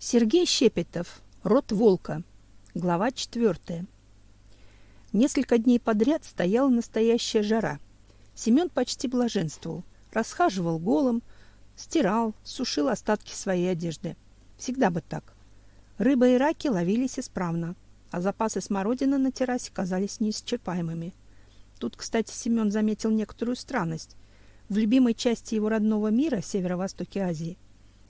Сергей Щепетов. Род волка. Глава четвертая. Несколько дней подряд стояла настоящая жара. Семен почти блаженствовал, расхаживал голым, стирал, сушил остатки своей одежды. Всегда бы так. Рыба и раки ловились исправно, а запасы смородины на террасе казались неисчерпаемыми. Тут, кстати, Семен заметил некоторую странность. В любимой части его родного мира, северо-востоке Азии,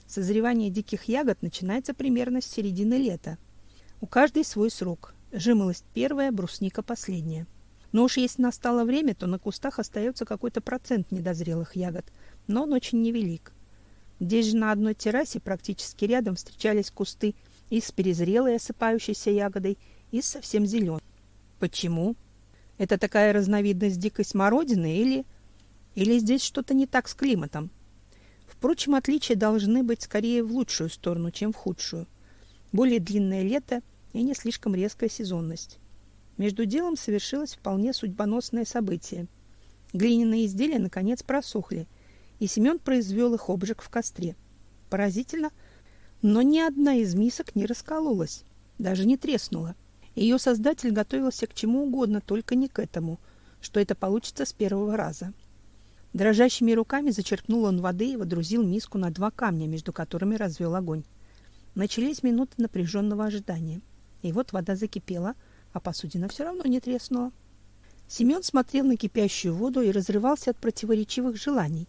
Созревание диких ягод начинается примерно с середины лета. У каждой свой срок. Жимолость первая, брусника последняя. Но уж если настало время, то на кустах остается какой-то процент недозрелых ягод, но он очень невелик. Здесь же на одной террасе практически рядом встречались кусты и с перезрелой осыпающейся ягодой, и совсем зеленой. Почему? Это такая разновидность дикой смородины или... Или здесь что-то не так с климатом? Впрочем, отличия должны быть скорее в лучшую сторону, чем в худшую. Более длинное лето и не слишком резкая сезонность. Между делом совершилось вполне судьбоносное событие. Глиняные изделия наконец просохли, и Семен произвел их обжиг в костре. Поразительно, но ни одна из мисок не раскололась, даже не треснула. Ее создатель готовился к чему угодно, только не к этому, что это получится с первого раза. Дрожащими руками зачерпнул он воды и водрузил миску на два камня, между которыми развел огонь. Начались минуты напряженного ожидания. И вот вода закипела, а посудина все равно не треснула. Семен смотрел на кипящую воду и разрывался от противоречивых желаний: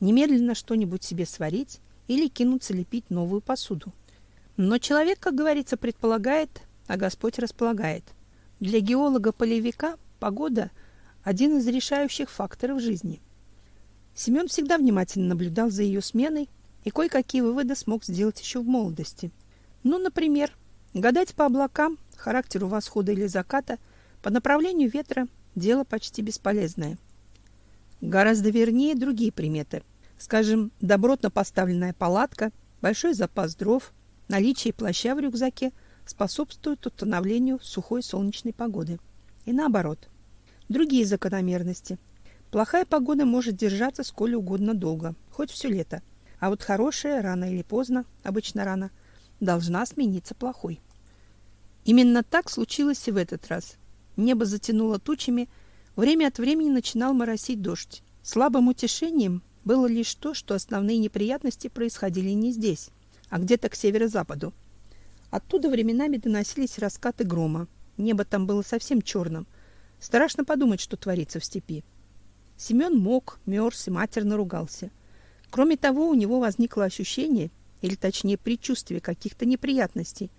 немедленно что-нибудь себе сварить или кинуться лепить новую посуду. Но человек, как говорится, предполагает, а Господь располагает. Для геолога-полевика погода один из решающих факторов жизни. Семен всегда внимательно наблюдал за ее сменой и кое-какие выводы смог сделать еще в молодости. Ну, например, гадать по облакам, характеру восхода или заката, по направлению ветра – дело почти бесполезное. Гораздо вернее другие приметы. Скажем, добротно поставленная палатка, большой запас дров, наличие плаща в рюкзаке способствуют установлению сухой солнечной погоды. И наоборот. Другие закономерности – Плохая погода может держаться сколь угодно долго, хоть все лето. А вот хорошая рано или поздно, обычно рано, должна смениться плохой. Именно так случилось и в этот раз. Небо затянуло тучами, время от времени начинал моросить дождь. Слабым утешением было лишь то, что основные неприятности происходили не здесь, а где-то к северо-западу. Оттуда временами доносились раскаты грома. Небо там было совсем черным. Страшно подумать, что творится в степи. Семен мог, мерз и матерно ругался. Кроме того, у него возникло ощущение, или точнее предчувствие каких-то неприятностей.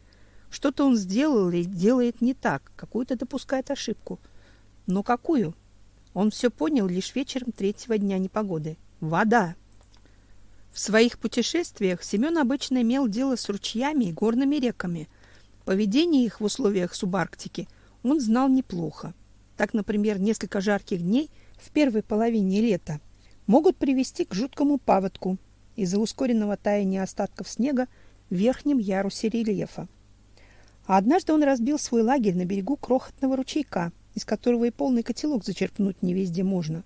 Что-то он сделал или делает не так, какую-то допускает ошибку. Но какую? Он все понял лишь вечером третьего дня непогоды. Вода. В своих путешествиях Семен обычно имел дело с ручьями и горными реками. Поведение их в условиях субарктики он знал неплохо. Так, например, несколько жарких дней – в первой половине лета могут привести к жуткому паводку из-за ускоренного таяния остатков снега в верхнем ярусе рельефа. А однажды он разбил свой лагерь на берегу крохотного ручейка, из которого и полный котелок зачерпнуть не везде можно.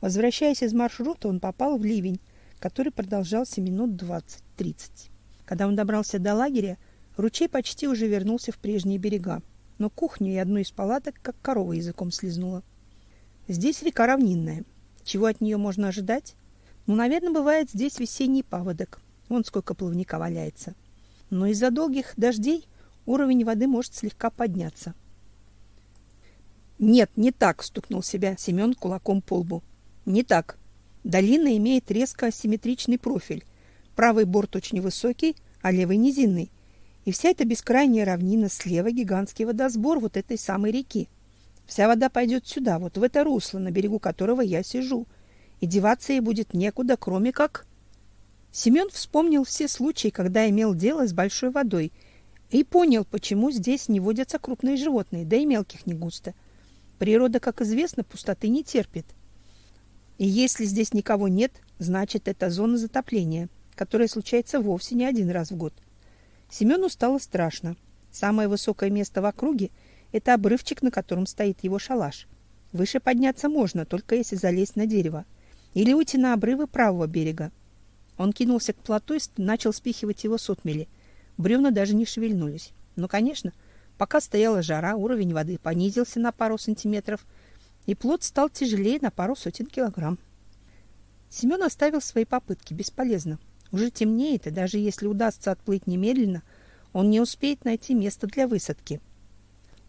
Возвращаясь из маршрута, он попал в ливень, который продолжался минут 20-30. Когда он добрался до лагеря, ручей почти уже вернулся в прежние берега, но кухню и одну из палаток как корова языком слезнула. Здесь река равнинная. Чего от нее можно ожидать? Ну, наверное, бывает здесь весенний паводок. Вон сколько плавника валяется. Но из-за долгих дождей уровень воды может слегка подняться. Нет, не так, стукнул себя Семен кулаком по лбу. Не так. Долина имеет резко асимметричный профиль. Правый борт очень высокий, а левый низинный. И вся эта бескрайняя равнина слева гигантский водосбор вот этой самой реки. Вся вода пойдет сюда, вот в это русло, на берегу которого я сижу. И деваться ей будет некуда, кроме как... Семен вспомнил все случаи, когда имел дело с большой водой, и понял, почему здесь не водятся крупные животные, да и мелких не густо. Природа, как известно, пустоты не терпит. И если здесь никого нет, значит, это зона затопления, которая случается вовсе не один раз в год. Семену стало страшно. Самое высокое место в округе — это обрывчик, на котором стоит его шалаш. Выше подняться можно, только если залезть на дерево. Или уйти на обрывы правого берега. Он кинулся к плоту и начал спихивать его с отмели. Бревна даже не шевельнулись. Но, конечно, пока стояла жара, уровень воды понизился на пару сантиметров, и плод стал тяжелее на пару сотен килограмм. Семен оставил свои попытки. Бесполезно. Уже темнеет, и даже если удастся отплыть немедленно, он не успеет найти место для высадки.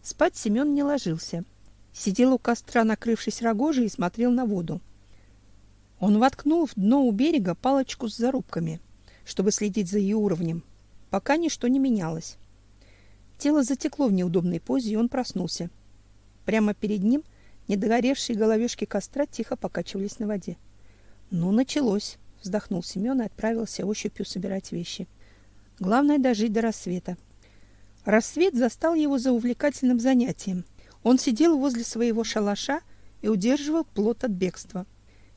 Спать Семен не ложился. Сидел у костра, накрывшись рогожей, и смотрел на воду. Он воткнул в дно у берега палочку с зарубками, чтобы следить за ее уровнем. Пока ничто не менялось. Тело затекло в неудобной позе, и он проснулся. Прямо перед ним недогоревшие головешки костра тихо покачивались на воде. Ну, началось, вздохнул Семен и отправился ощупью собирать вещи. Главное дожить до рассвета. Рассвет застал его за увлекательным занятием. Он сидел возле своего шалаша и удерживал плот от бегства.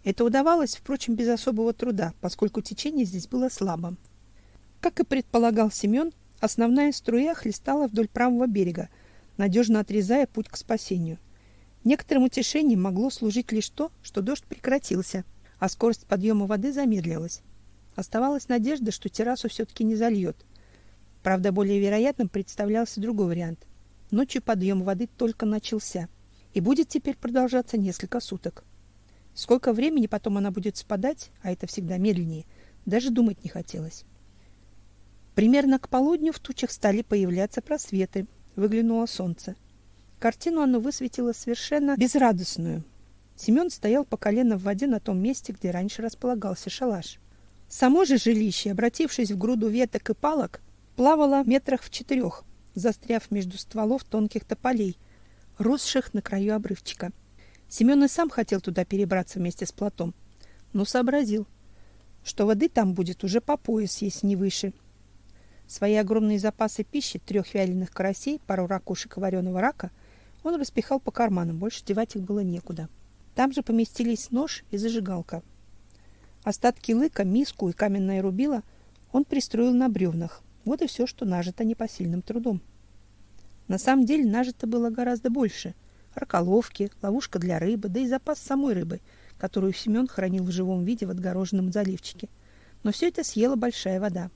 Это удавалось, впрочем, без особого труда, поскольку течение здесь было слабым. Как и предполагал Семен, основная струя хлестала вдоль правого берега, надежно отрезая путь к спасению. Некоторым утешением могло служить лишь то, что дождь прекратился, а скорость подъема воды замедлилась. Оставалась надежда, что террасу все-таки не зальет. Правда, более вероятным представлялся другой вариант. Ночью подъем воды только начался и будет теперь продолжаться несколько суток. Сколько времени потом она будет спадать, а это всегда медленнее, даже думать не хотелось. Примерно к полудню в тучах стали появляться просветы. Выглянуло солнце. Картину оно высветило совершенно безрадостную. Семен стоял по колено в воде на том месте, где раньше располагался шалаш. Само же жилище, обратившись в груду веток и палок, плавало метрах в четырех, застряв между стволов тонких тополей, росших на краю обрывчика. Семен и сам хотел туда перебраться вместе с плотом, но сообразил, что воды там будет уже по пояс, если не выше. Свои огромные запасы пищи, трех вяленых карасей, пару ракушек и вареного рака, он распихал по карманам, больше девать их было некуда. Там же поместились нож и зажигалка. Остатки лыка, миску и каменное рубило он пристроил на бревнах. Вот и все, что нажито непосильным трудом. На самом деле нажито было гораздо больше. Раколовки, ловушка для рыбы, да и запас самой рыбы, которую Семен хранил в живом виде в отгороженном заливчике. Но все это съела большая вода.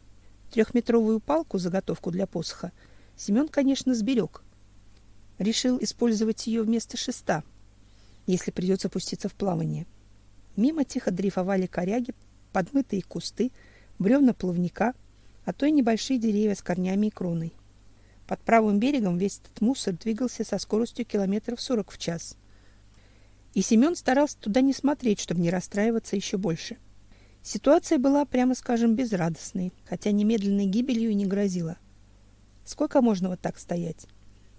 Трехметровую палку, заготовку для посоха, Семен, конечно, сберег. Решил использовать ее вместо шеста, если придется пуститься в плавание. Мимо тихо дрейфовали коряги, подмытые кусты, бревна плавника, а то и небольшие деревья с корнями и кроной. Под правым берегом весь этот мусор двигался со скоростью километров сорок в час. И Семен старался туда не смотреть, чтобы не расстраиваться еще больше. Ситуация была, прямо скажем, безрадостной, хотя немедленной гибелью и не грозила. Сколько можно вот так стоять?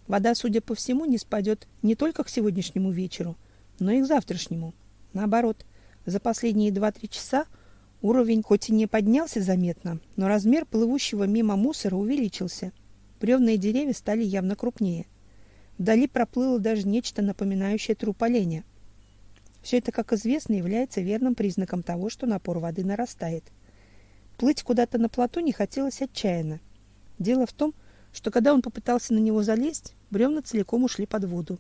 Вода, судя по всему, не спадет не только к сегодняшнему вечеру, но и к завтрашнему. Наоборот, за последние 2-3 часа уровень хоть и не поднялся заметно, но размер плывущего мимо мусора увеличился. Бревна деревья стали явно крупнее. Вдали проплыло даже нечто напоминающее труп оленя. Все это, как известно, является верным признаком того, что напор воды нарастает. Плыть куда-то на плоту не хотелось отчаянно. Дело в том, что когда он попытался на него залезть, бревна целиком ушли под воду.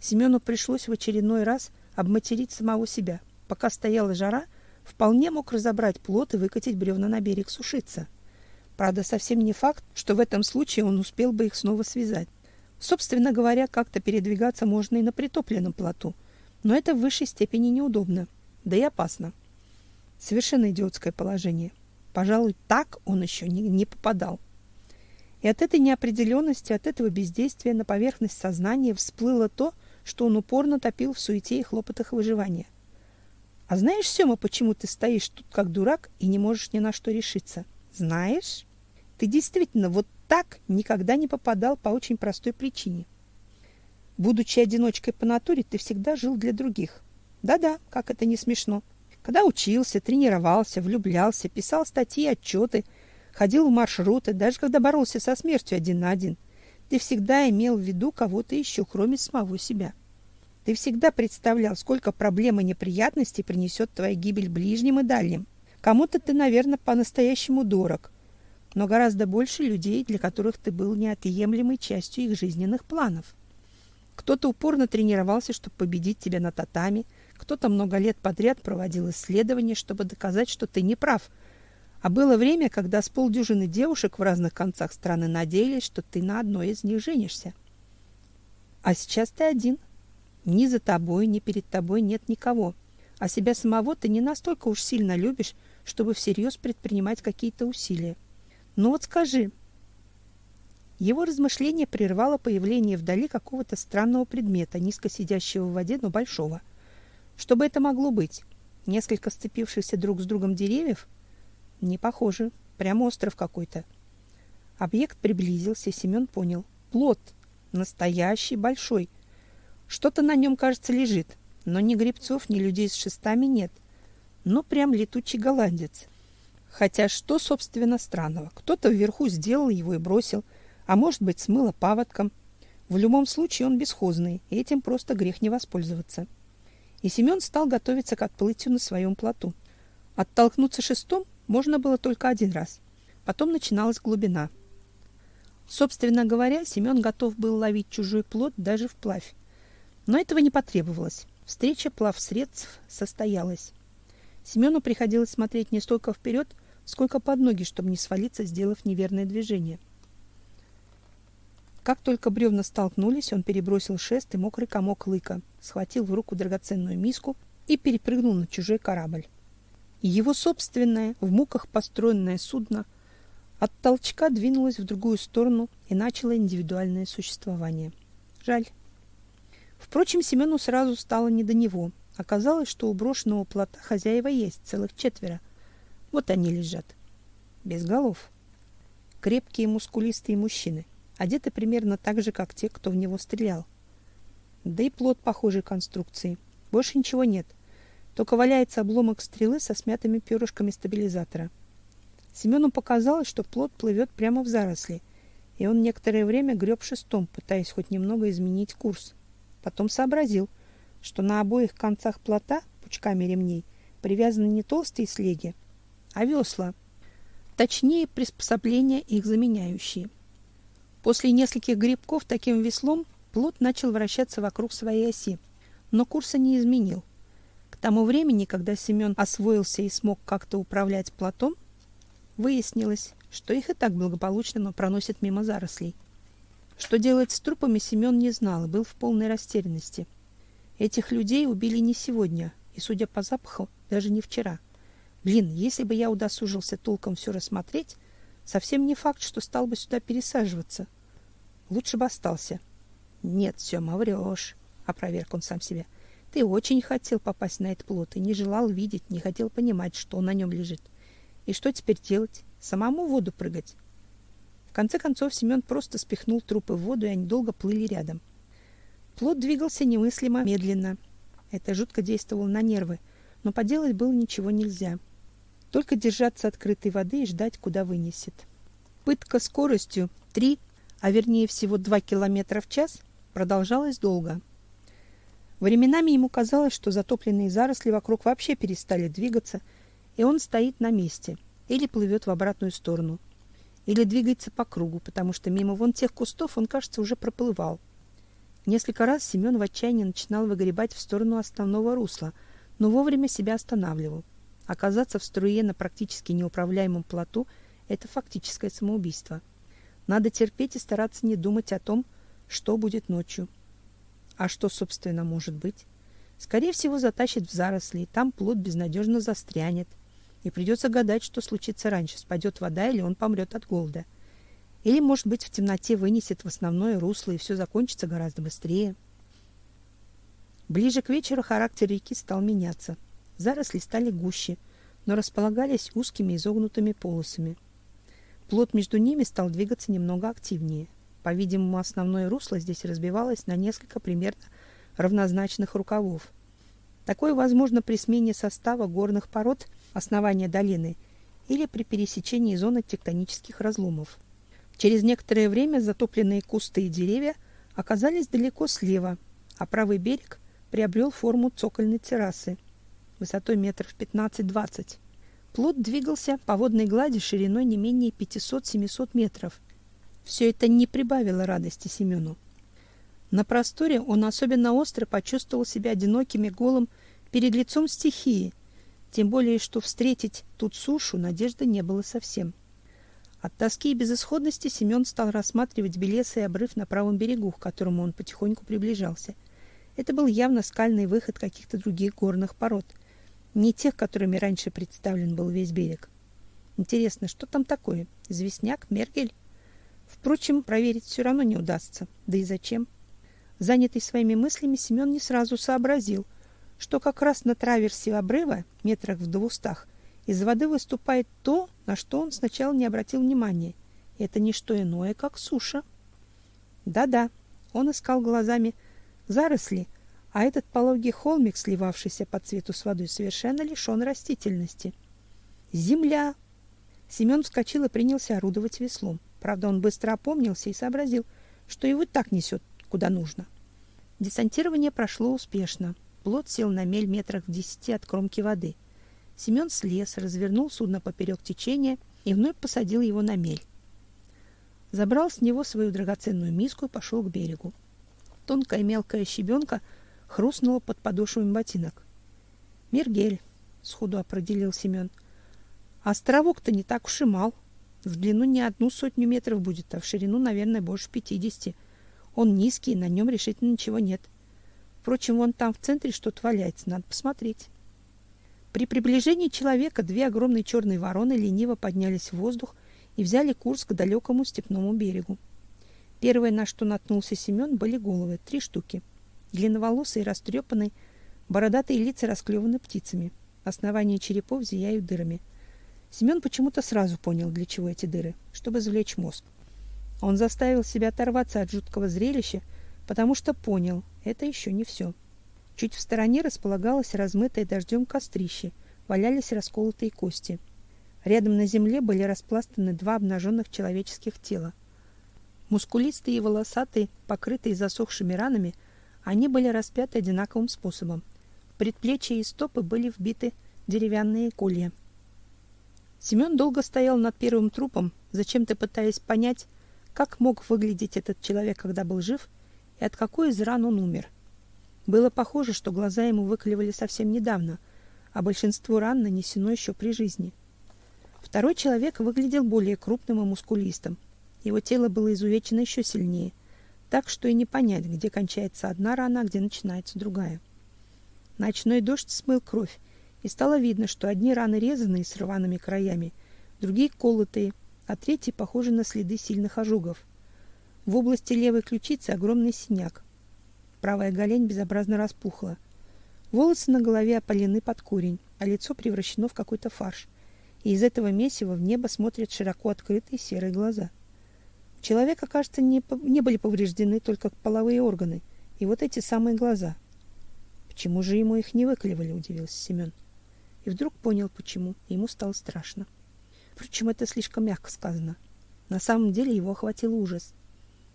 Семену пришлось в очередной раз обматерить самого себя – Пока стояла жара, вполне мог разобрать плот и выкатить бревна на берег сушиться. Правда, совсем не факт, что в этом случае он успел бы их снова связать. Собственно говоря, как-то передвигаться можно и на притопленном плоту, но это в высшей степени неудобно, да и опасно. Совершенно идиотское положение. Пожалуй, так он еще не, не попадал. И от этой неопределенности, от этого бездействия на поверхность сознания всплыло то, что он упорно топил в суете и хлопотах выживания. А знаешь, Сёма, почему ты стоишь тут как дурак и не можешь ни на что решиться? Знаешь? Ты действительно вот так никогда не попадал по очень простой причине. Будучи одиночкой по натуре, ты всегда жил для других. Да-да, как это не смешно. Когда учился, тренировался, влюблялся, писал статьи, отчеты, ходил в маршруты, даже когда боролся со смертью один на один, ты всегда имел в виду кого-то еще, кроме самого себя. Ты всегда представлял, сколько проблем и неприятностей принесет твоя гибель ближним и дальним. Кому-то ты, наверное, по-настоящему дорог, но гораздо больше людей, для которых ты был неотъемлемой частью их жизненных планов. Кто-то упорно тренировался, чтобы победить тебя на татами, кто-то много лет подряд проводил исследования, чтобы доказать, что ты не прав, А было время, когда с полдюжины девушек в разных концах страны надеялись, что ты на одной из них женишься. А сейчас ты один. Ни за тобой, ни перед тобой нет никого. А себя самого ты не настолько уж сильно любишь, чтобы всерьез предпринимать какие-то усилия. Ну вот скажи. Его размышление прервало появление вдали какого-то странного предмета, низко сидящего в воде, но большого. Что бы это могло быть? Несколько сцепившихся друг с другом деревьев? Не похоже. Прямо остров какой-то. Объект приблизился, Семен понял. Плот. Настоящий, большой. Что-то на нем, кажется, лежит. Но ни грибцов, ни людей с шестами нет. Но прям летучий голландец. Хотя что, собственно, странного? Кто-то вверху сделал его и бросил, а может быть, смыло паводком. В любом случае он бесхозный, и этим просто грех не воспользоваться. И Семен стал готовиться к отплытию на своем плоту. Оттолкнуться шестом можно было только один раз. Потом начиналась глубина. Собственно говоря, Семен готов был ловить чужой плод даже вплавь. Но этого не потребовалось. Встреча плавсредств состоялась. Семену приходилось смотреть не столько вперед, сколько под ноги, чтобы не свалиться, сделав неверное движение. Как только бревна столкнулись, он перебросил шест и мокрый комок лыка, схватил в руку драгоценную миску и перепрыгнул на чужой корабль его собственное, в муках построенное судно от толчка двинулось в другую сторону и начало индивидуальное существование. Жаль. Впрочем, Семену сразу стало не до него. Оказалось, что у брошенного плота хозяева есть, целых четверо. Вот они лежат. Без голов. Крепкие мускулистые мужчины, одеты примерно так же, как те, кто в него стрелял. Да и плот похожей конструкции. Больше ничего нет. — только валяется обломок стрелы со смятыми перышками стабилизатора. Семену показалось, что плот плывет прямо в заросли, и он некоторое время греб шестом, пытаясь хоть немного изменить курс. Потом сообразил, что на обоих концах плота пучками ремней привязаны не толстые слеги, а весла, точнее приспособления их заменяющие. После нескольких грибков таким веслом плот начал вращаться вокруг своей оси, но курса не изменил тому времени, когда Семен освоился и смог как-то управлять плотом, выяснилось, что их и так благополучно проносят мимо зарослей. Что делать с трупами Семен не знал и был в полной растерянности. Этих людей убили не сегодня, и, судя по запаху, даже не вчера. Блин, если бы я удосужился толком все рассмотреть, совсем не факт, что стал бы сюда пересаживаться. Лучше бы остался. Нет, Сёма, врешь, опроверг он сам себя. Ты очень хотел попасть на этот плот и не желал видеть, не хотел понимать, что на нем лежит. И что теперь делать? Самому в воду прыгать? Конце концов Семен просто спихнул трупы в воду, и они долго плыли рядом. Плот двигался немыслимо медленно. Это жутко действовало на нервы, но поделать было ничего нельзя. Только держаться открытой воды и ждать, куда вынесет. Пытка скоростью 3, а вернее всего 2 км в час продолжалась долго. Временами ему казалось, что затопленные заросли вокруг вообще перестали двигаться, и он стоит на месте или плывет в обратную сторону, или двигается по кругу, потому что мимо вон тех кустов он, кажется, уже проплывал. Несколько раз Семен в отчаянии начинал выгребать в сторону основного русла, но вовремя себя останавливал. Оказаться в струе на практически неуправляемом плоту это фактическое самоубийство. Надо терпеть и стараться не думать о том, что будет ночью. А что, собственно, может быть? Скорее всего, затащит в заросли, и там плод безнадежно застрянет. И придется гадать, что случится раньше, спадет вода или он помрет от голода. Или, может быть, в темноте вынесет в основное русло, и все закончится гораздо быстрее. Ближе к вечеру характер реки стал меняться. Заросли стали гуще, но располагались узкими изогнутыми полосами. Плод между ними стал двигаться немного активнее. По-видимому, основное русло здесь разбивалось на несколько примерно равнозначных рукавов. Такое возможно при смене состава горных пород основания долины или при пересечении зоны тектонических разломов. Через некоторое время затопленные кусты и деревья оказались далеко слева, а правый берег приобрел форму цокольной террасы высотой метров 15-20. Плот двигался по водной глади шириной не менее 500-700 метров – все это не прибавило радости Семену. На просторе он особенно остро почувствовал себя одиноким и голым перед лицом стихии, Тем более, что встретить тут сушу надежды не было совсем. От тоски и безысходности Семен стал рассматривать белесый обрыв на правом берегу, к которому он потихоньку приближался. Это был явно скальный выход каких-то других горных пород, не тех, которыми раньше представлен был весь берег. Интересно, что там такое? Известняк, мергель? Впрочем, проверить все равно не удастся. Да и зачем? Занятый своими мыслями, Семен не сразу сообразил, что как раз на траверсе обрыва, метрах в двухстах, из воды выступает то, на что он сначала не обратил внимания. Это не что иное, как суша. Да-да, он искал глазами заросли, а этот пологий холмик, сливавшийся по цвету с водой, совершенно лишен растительности. Земля. Семен вскочил и принялся орудовать веслом. Правда, он быстро опомнился и сообразил, что его так несет, куда нужно. Десантирование прошло успешно. Плот сел на мель метрах в десяти от кромки воды. Семен слез, развернул судно поперек течения и вновь посадил его на мель. Забрал с него свою драгоценную миску и пошел к берегу. Тонкая мелкая щебенка хрустнула под подошвами ботинок. «Мергель», — сходу определил Семен. «Островок-то не так уж и мал. В длину не одну сотню метров будет, а в ширину, наверное, больше пятидесяти. Он низкий, на нем решительно ничего нет. Впрочем, вон там в центре что-то валяется, надо посмотреть. При приближении человека две огромные черные вороны лениво поднялись в воздух и взяли курс к далекому степному берегу. Первое, на что наткнулся Семен, были головы, три штуки. Длинноволосые, растрепанные, бородатые лица расклеваны птицами. Основания черепов зияют дырами. Семен почему-то сразу понял, для чего эти дыры, чтобы извлечь мозг. Он заставил себя оторваться от жуткого зрелища, потому что понял, это еще не все. Чуть в стороне располагалось размытое дождем кострище, валялись расколотые кости. Рядом на земле были распластаны два обнаженных человеческих тела. Мускулистые и волосатые, покрытые засохшими ранами, они были распяты одинаковым способом. Предплечья и стопы были вбиты деревянные колья. Семен долго стоял над первым трупом, зачем-то пытаясь понять, как мог выглядеть этот человек, когда был жив, и от какой из ран он умер. Было похоже, что глаза ему выколивали совсем недавно, а большинство ран нанесено еще при жизни. Второй человек выглядел более крупным и мускулистым. Его тело было изувечено еще сильнее, так что и не понять, где кончается одна рана, а где начинается другая. Ночной дождь смыл кровь, и стало видно, что одни раны резаные с рваными краями, другие колотые, а третьи похожи на следы сильных ожогов. В области левой ключицы огромный синяк. Правая голень безобразно распухла. Волосы на голове опалены под корень, а лицо превращено в какой-то фарш. И из этого месива в небо смотрят широко открытые серые глаза. У человека, кажется, не, не были повреждены только половые органы, и вот эти самые глаза. Почему же ему их не выклевали, удивился Семен и вдруг понял почему. Ему стало страшно. Впрочем, это слишком мягко сказано. На самом деле его охватил ужас.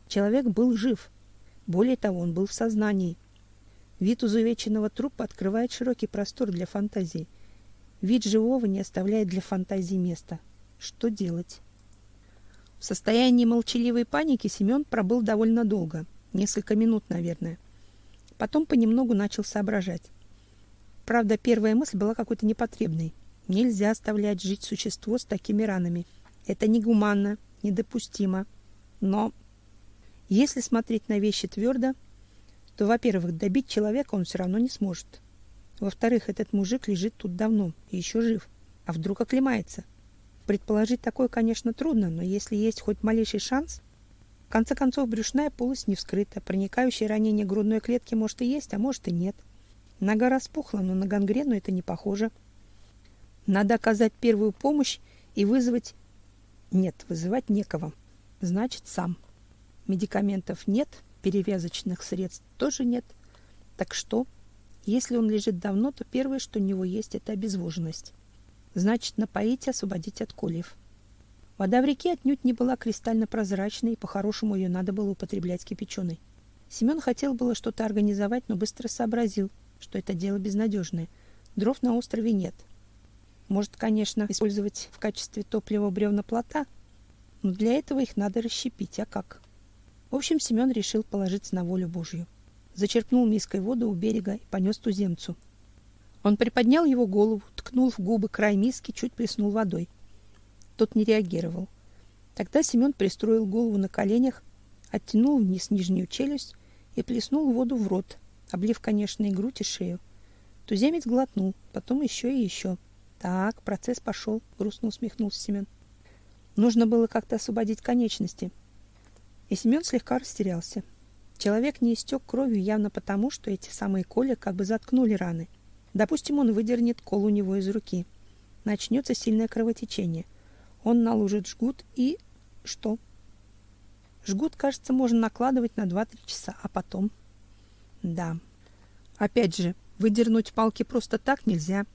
Человек был жив. Более того, он был в сознании. Вид изувеченного трупа открывает широкий простор для фантазии. Вид живого не оставляет для фантазии места. Что делать? В состоянии молчаливой паники Семен пробыл довольно долго, несколько минут, наверное. Потом понемногу начал соображать. Правда, первая мысль была какой-то непотребной. Нельзя оставлять жить существо с такими ранами. Это негуманно, недопустимо. Но если смотреть на вещи твердо, то, во-первых, добить человека он все равно не сможет. Во-вторых, этот мужик лежит тут давно и еще жив. А вдруг оклемается? Предположить такое, конечно, трудно, но если есть хоть малейший шанс... В конце концов, брюшная полость не вскрыта, проникающее ранение грудной клетки может и есть, а может и нет. Нога распухла, но на гангрену это не похоже. Надо оказать первую помощь и вызвать... Нет, вызывать некого. Значит, сам. Медикаментов нет, перевязочных средств тоже нет. Так что, если он лежит давно, то первое, что у него есть, это обезвоженность. Значит, напоить и освободить от кольев. Вода в реке отнюдь не была кристально прозрачной, и по-хорошему ее надо было употреблять кипяченой. Семен хотел было что-то организовать, но быстро сообразил, что это дело безнадежное. Дров на острове нет. Может, конечно, использовать в качестве топлива бревна плота, но для этого их надо расщепить, а как? В общем, Семен решил положиться на волю Божью. Зачерпнул миской воду у берега и понес туземцу. Он приподнял его голову, ткнул в губы край миски, чуть плеснул водой. Тот не реагировал. Тогда Семен пристроил голову на коленях, оттянул вниз нижнюю челюсть и плеснул воду в рот, облив, конечно, и грудь, и шею. Туземец глотнул, потом еще и еще. Так, процесс пошел, грустно усмехнулся Семен. Нужно было как-то освободить конечности. И Семен слегка растерялся. Человек не истек кровью явно потому, что эти самые коли как бы заткнули раны. Допустим, он выдернет кол у него из руки. Начнется сильное кровотечение. Он наложит жгут и... что? Жгут, кажется, можно накладывать на 2-3 часа, а потом... Да. Опять же, выдернуть палки просто так нельзя.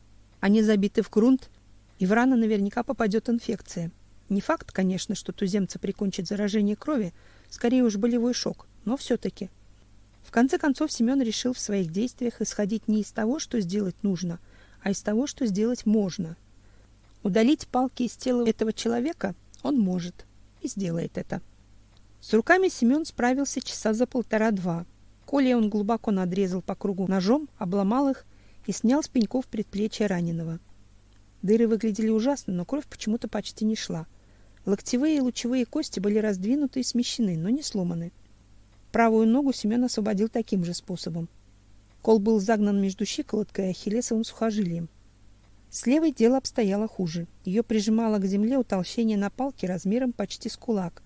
Они забиты в грунт, и в раны наверняка попадет инфекция. Не факт, конечно, что туземца прикончит заражение крови, скорее уж болевой шок, но все-таки. В конце концов Семен решил в своих действиях исходить не из того, что сделать нужно, а из того, что сделать можно. Удалить палки из тела этого человека он может и сделает это. С руками Семен справился часа за полтора-два. Коля он глубоко надрезал по кругу ножом, обломал их и снял с пеньков предплечья раненого. Дыры выглядели ужасно, но кровь почему-то почти не шла. Локтевые и лучевые кости были раздвинуты и смещены, но не сломаны. Правую ногу Семен освободил таким же способом. Кол был загнан между щиколоткой и ахиллесовым сухожилием. С левой дело обстояло хуже. Ее прижимало к земле утолщение на палке размером почти с кулак.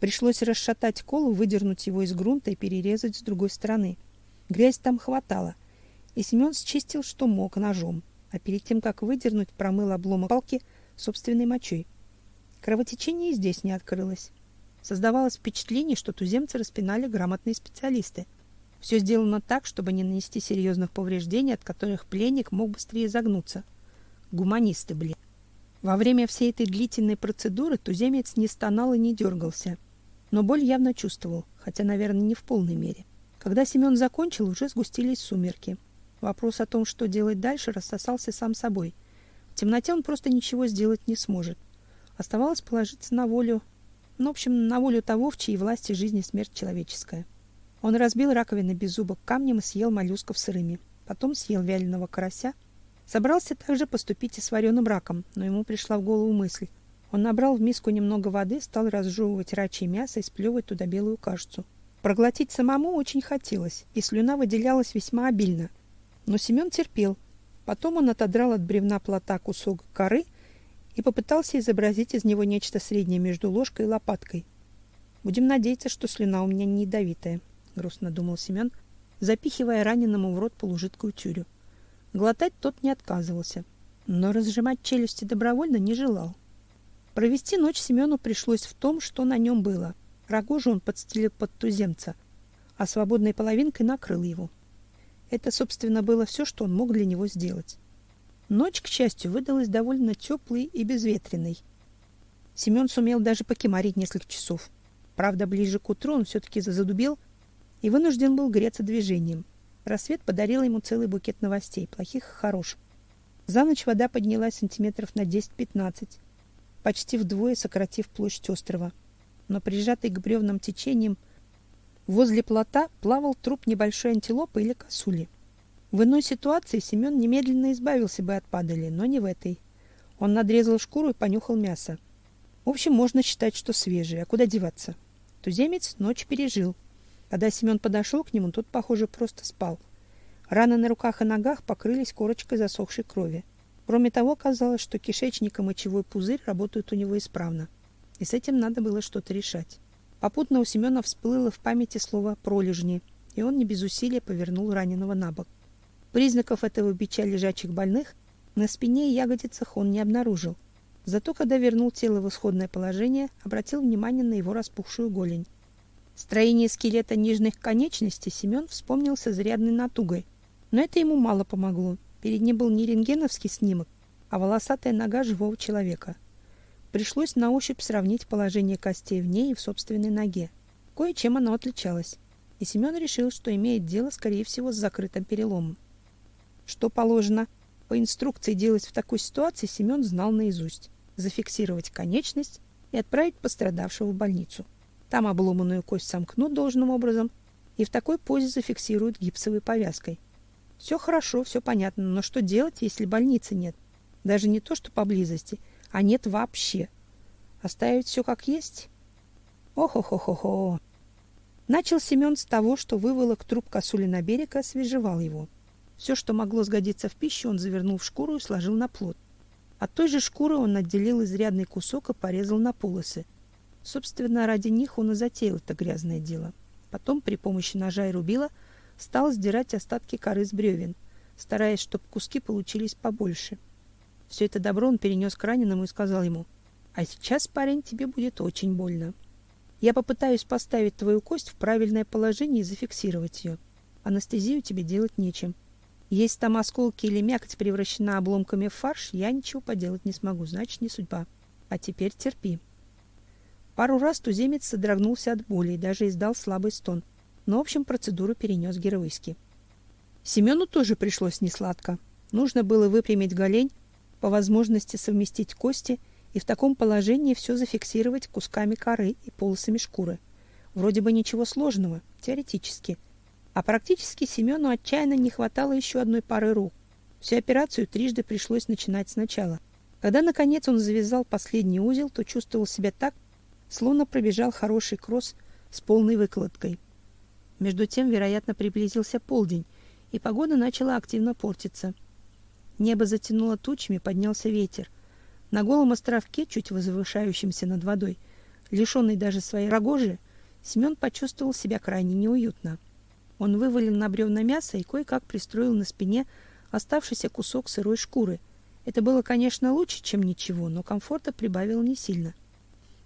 Пришлось расшатать колу, выдернуть его из грунта и перерезать с другой стороны. Грязь там хватало, и Семен счистил, что мог, ножом, а перед тем, как выдернуть, промыл обломок палки собственной мочой. Кровотечение здесь не открылось. Создавалось впечатление, что туземцы распинали грамотные специалисты. Все сделано так, чтобы не нанести серьезных повреждений, от которых пленник мог быстрее загнуться. Гуманисты, блин. Во время всей этой длительной процедуры туземец не стонал и не дергался. Но боль явно чувствовал, хотя, наверное, не в полной мере. Когда Семен закончил, уже сгустились сумерки. Вопрос о том, что делать дальше, рассосался сам собой. В темноте он просто ничего сделать не сможет. Оставалось положиться на волю, ну, в общем, на волю того, в чьей власти жизнь и смерть человеческая. Он разбил раковины без зубок камнем и съел моллюсков сырыми. Потом съел вяленого карася. Собрался также поступить и с вареным раком, но ему пришла в голову мысль. Он набрал в миску немного воды, стал разжевывать рачье мясо и сплевывать туда белую кашицу. Проглотить самому очень хотелось, и слюна выделялась весьма обильно. Но Семен терпел. Потом он отодрал от бревна плота кусок коры и попытался изобразить из него нечто среднее между ложкой и лопаткой. Будем надеяться, что слюна у меня не ядовитая, грустно думал Семен, запихивая раненому в рот полужидкую тюрю. Глотать тот не отказывался, но разжимать челюсти добровольно не желал. Провести ночь Семену пришлось в том, что на нем было. Рогожу он подстелил под туземца, а свободной половинкой накрыл его. Это, собственно, было все, что он мог для него сделать. Ночь, к счастью, выдалась довольно теплой и безветренной. Семен сумел даже покемарить несколько часов. Правда, ближе к утру он все-таки задубел и вынужден был греться движением. Рассвет подарил ему целый букет новостей, плохих и хороших. За ночь вода поднялась сантиметров на 10-15, почти вдвое сократив площадь острова. Но прижатый к бревнам течением возле плота плавал труп небольшой антилопы или косули. В иной ситуации Семен немедленно избавился бы от падали, но не в этой. Он надрезал шкуру и понюхал мясо. В общем, можно считать, что свежее. А куда деваться? Туземец ночь пережил. Когда Семен подошел к нему, тот, похоже, просто спал. Раны на руках и ногах покрылись корочкой засохшей крови. Кроме того, казалось, что кишечник и мочевой пузырь работают у него исправно. И с этим надо было что-то решать. Попутно у Семена всплыло в памяти слово «пролежни», и он не без усилия повернул раненого на бок. Признаков этого бича лежачих больных на спине и ягодицах он не обнаружил. Зато когда вернул тело в исходное положение, обратил внимание на его распухшую голень. Строение скелета нижних конечностей Семен вспомнил с изрядной натугой, но это ему мало помогло. Перед ним был не рентгеновский снимок, а волосатая нога живого человека. Пришлось на ощупь сравнить положение костей в ней и в собственной ноге. Кое-чем оно отличалось, и Семен решил, что имеет дело, скорее всего, с закрытым переломом. Что положено по инструкции делать в такой ситуации, Семен знал наизусть. Зафиксировать конечность и отправить пострадавшего в больницу. Там обломанную кость сомкнут должным образом и в такой позе зафиксируют гипсовой повязкой. Все хорошо, все понятно, но что делать, если больницы нет? Даже не то, что поблизости, а нет вообще. Оставить все как есть? Ох-ох-ох-ох. Начал Семен с того, что выволок труп косули на берег и освежевал его. Все, что могло сгодиться в пищу, он завернул в шкуру и сложил на плот. От той же шкуры он отделил изрядный кусок и порезал на полосы. Собственно, ради них он и затеял это грязное дело. Потом при помощи ножа и рубила стал сдирать остатки коры с бревен, стараясь, чтобы куски получились побольше. Все это добро он перенес к раненому и сказал ему, «А сейчас, парень, тебе будет очень больно. Я попытаюсь поставить твою кость в правильное положение и зафиксировать ее. Анестезию тебе делать нечем. Если там осколки или мякоть превращена обломками в фарш, я ничего поделать не смогу, значит, не судьба. А теперь терпи». Пару раз туземец содрогнулся от боли и даже издал слабый стон, но в общем процедуру перенес героически. Семену тоже пришлось несладко. Нужно было выпрямить голень, по возможности совместить кости и в таком положении все зафиксировать кусками коры и полосами шкуры. Вроде бы ничего сложного, теоретически. А практически Семену отчаянно не хватало еще одной пары рук. Всю операцию трижды пришлось начинать сначала. Когда, наконец, он завязал последний узел, то чувствовал себя так, словно пробежал хороший кросс с полной выкладкой. Между тем, вероятно, приблизился полдень, и погода начала активно портиться. Небо затянуло тучами, поднялся ветер. На голом островке, чуть возвышающемся над водой, лишенный даже своей рогожи, Семен почувствовал себя крайне неуютно. Он вывалил на бревна мясо и кое-как пристроил на спине оставшийся кусок сырой шкуры. Это было, конечно, лучше, чем ничего, но комфорта прибавило не сильно.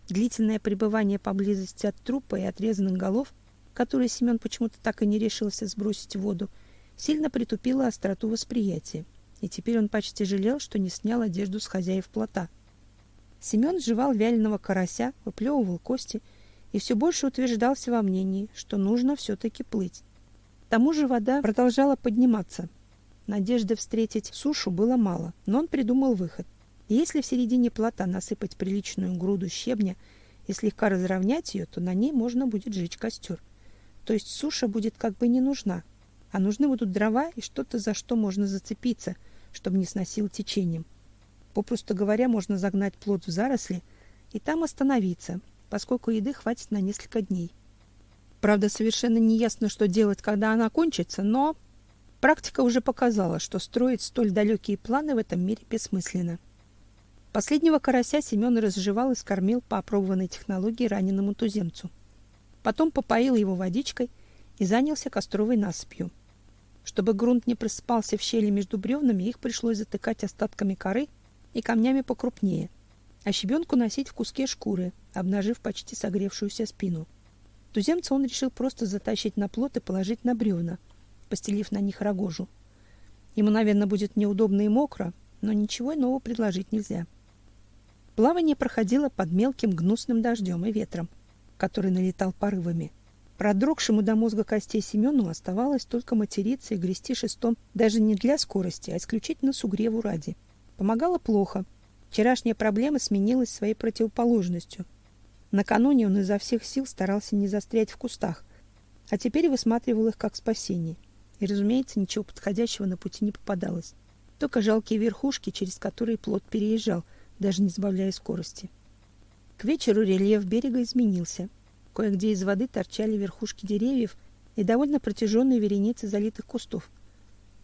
Длительное пребывание поблизости от трупа и отрезанных голов, которые Семен почему-то так и не решился сбросить в воду, сильно притупило остроту восприятия, и теперь он почти жалел, что не снял одежду с хозяев плота. Семен жевал вяленого карася, выплевывал кости и все больше утверждался во мнении, что нужно все-таки плыть. Тому же вода продолжала подниматься. Надежды встретить сушу было мало, но он придумал выход – если в середине плота насыпать приличную груду щебня и слегка разровнять ее, то на ней можно будет жечь костер. То есть суша будет как бы не нужна, а нужны будут дрова и что-то, за что можно зацепиться, чтобы не сносил течением. Попросту говоря, можно загнать плод в заросли и там остановиться, поскольку еды хватит на несколько дней. Правда, совершенно не ясно, что делать, когда она кончится, но практика уже показала, что строить столь далекие планы в этом мире бессмысленно. Последнего карася Семен разжевал и скормил по опробованной технологии раненому туземцу. Потом попоил его водичкой и занялся костровой насыпью. Чтобы грунт не просыпался в щели между бревнами, их пришлось затыкать остатками коры и камнями покрупнее, а щебенку носить в куске шкуры, обнажив почти согревшуюся спину. Туземца он решил просто затащить на плот и положить на бревна, постелив на них рогожу. Ему, наверное, будет неудобно и мокро, но ничего иного предложить нельзя. Плавание проходило под мелким гнусным дождем и ветром, который налетал порывами. Продрогшему до мозга костей Семену оставалось только материться и грести шестом даже не для скорости, а исключительно сугреву ради. Помогало плохо. Вчерашняя проблема сменилась своей противоположностью. Накануне он изо всех сил старался не застрять в кустах, а теперь высматривал их как спасение. И, разумеется, ничего подходящего на пути не попадалось. Только жалкие верхушки, через которые плот переезжал – даже не сбавляя скорости. К вечеру рельеф берега изменился. Кое-где из воды торчали верхушки деревьев и довольно протяженные вереницы залитых кустов.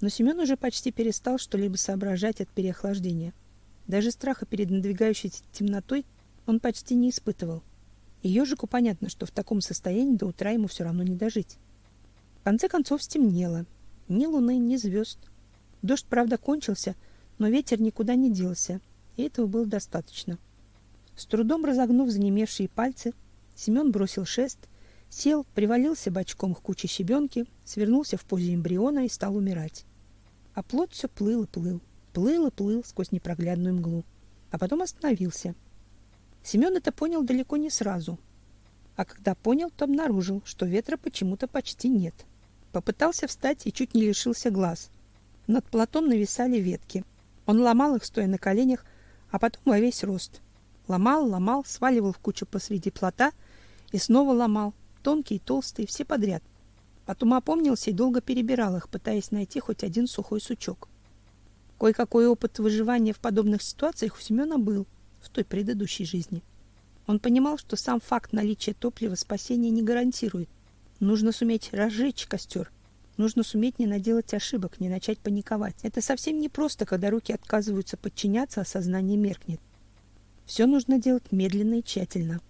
Но Семен уже почти перестал что-либо соображать от переохлаждения. Даже страха перед надвигающейся темнотой он почти не испытывал. И ежику понятно, что в таком состоянии до утра ему все равно не дожить. В конце концов стемнело. Ни луны, ни звезд. Дождь, правда, кончился, но ветер никуда не делся, и этого было достаточно. С трудом разогнув занемевшие пальцы, Семен бросил шест, сел, привалился бочком к куче щебенки, свернулся в позе эмбриона и стал умирать. А плод все плыл и плыл, плыл и плыл сквозь непроглядную мглу, а потом остановился. Семен это понял далеко не сразу, а когда понял, то обнаружил, что ветра почему-то почти нет. Попытался встать и чуть не лишился глаз. Над плотом нависали ветки. Он ломал их, стоя на коленях, а потом во весь рост. Ломал, ломал, сваливал в кучу посреди плота и снова ломал, тонкие, толстые, все подряд. Потом опомнился и долго перебирал их, пытаясь найти хоть один сухой сучок. Кое-какой опыт выживания в подобных ситуациях у Семена был в той предыдущей жизни. Он понимал, что сам факт наличия топлива спасения не гарантирует. Нужно суметь разжечь костер. Нужно суметь не наделать ошибок, не начать паниковать. Это совсем не просто, когда руки отказываются подчиняться, а сознание меркнет. Все нужно делать медленно и тщательно.